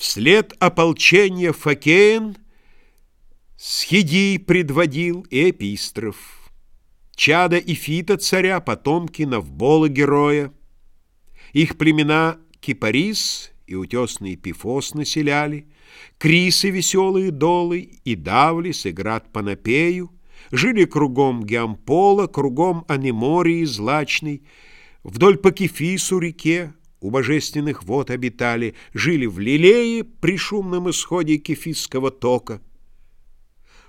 Вслед ополчения Факеен Схидий предводил и эпистров, Чада и Фита царя, потомки Навбола героя. Их племена Кипарис и утесный Пифос населяли, Крисы веселые долы и Давлис и град Панапею, Жили кругом Геампола, кругом Анемории злачной, Вдоль по Кефису реке, у божественных вод обитали, жили в Лилее при шумном исходе кефисского тока.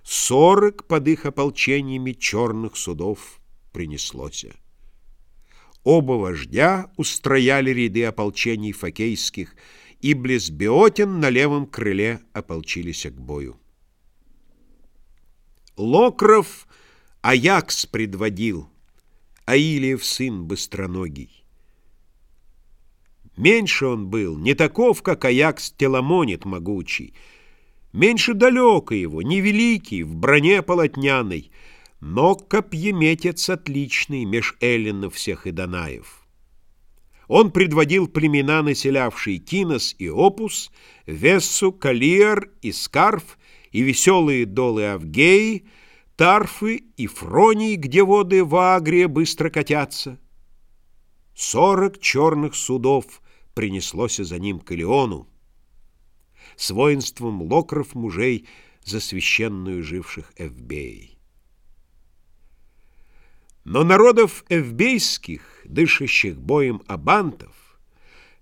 Сорок под их ополчениями черных судов принеслося. Оба вождя устрояли ряды ополчений факейских, и близ Беотин на левом крыле ополчились к бою. Локров Аякс предводил, Аилиев сын быстроногий. Меньше он был, не таков, как Аякс Теламонит могучий. Меньше далеко его, невеликий, в броне полотняной, но копьеметец отличный меж эллинов всех и данаев. Он предводил племена, населявшие Кинос и Опус, Вессу, Калиар и Скарф, и веселые долы Авгеи, Тарфы и Фронии, где воды в Агрия быстро катятся. Сорок черных судов принеслось за ним к Илеону, с воинством локров мужей за священную живших Эвбей. Но народов эвбейских, дышащих боем абантов,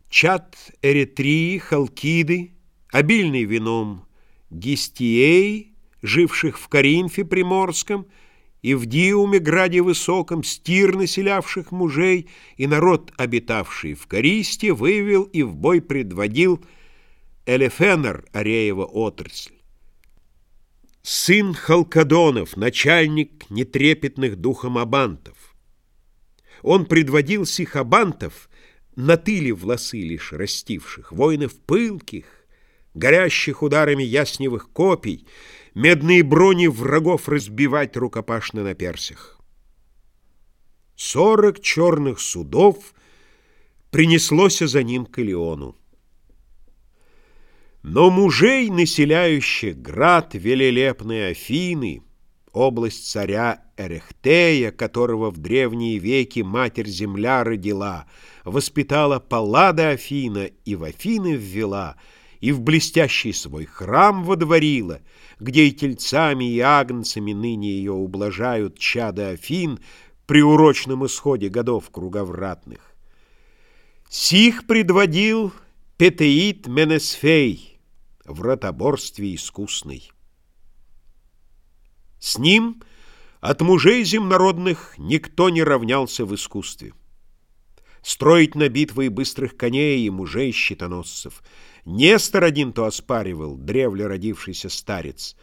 чат Эритрии, Халкиды, обильный вином Гистией, живших в Каринфе Приморском, и в Диуме, граде высоком, стир населявших мужей, и народ, обитавший в Користе, вывел и в бой предводил Элефенер, Ареева отрасль. Сын Халкадонов, начальник нетрепетных духом абантов. Он предводил сих абантов, на тыле волосы лишь растивших, воинов пылких, горящих ударами ясневых копий, медные брони врагов разбивать рукопашно на персях. Сорок черных судов принеслося за ним к Илиону. Но мужей, населяющих град велелепной Афины, область царя Эрехтея, которого в древние веки матерь-земля родила, воспитала Паллада Афина и в Афины ввела — и в блестящий свой храм водворила, где и тельцами, и агнцами ныне ее ублажают чада Афин при урочном исходе годов круговратных. Сих предводил Петеид Менесфей в ротоборстве искусный. С ним от мужей земнородных никто не равнялся в искусстве. Строить на битвы быстрых коней и мужей щитоносцев — Нестор один то оспаривал, древле родившийся старец.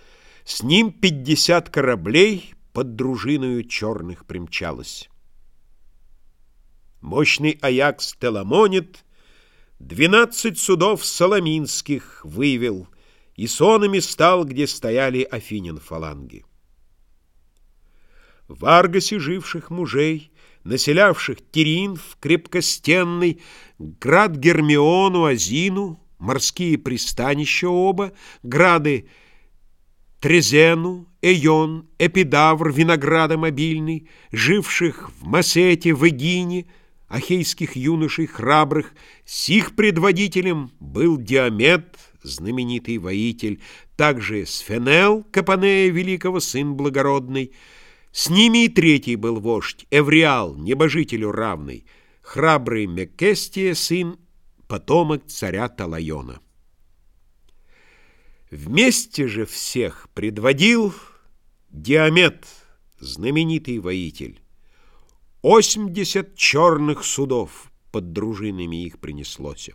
С ним пятьдесят кораблей под дружиною черных примчалось. Мощный Аякс Теламонит Двенадцать судов соломинских вывел И сонами стал, где стояли Афинин фаланги. В Аргосе живших мужей, Населявших Теринф крепкостенный, Град Гермиону, Азину, морские пристанища оба, грады Трезену, Эйон, Эпидавр, виноградом обильный, живших в Масете, в Эгине, ахейских юношей храбрых, сих предводителем был Диамет, знаменитый воитель, также Сфенел, Капанея великого, сын благородный, с ними и третий был вождь, Эвриал, небожителю равный, храбрый Мекестия, сын потомок царя Талайона. Вместе же всех предводил Диамет, знаменитый воитель. Осьмдесят черных судов под дружинами их принеслося.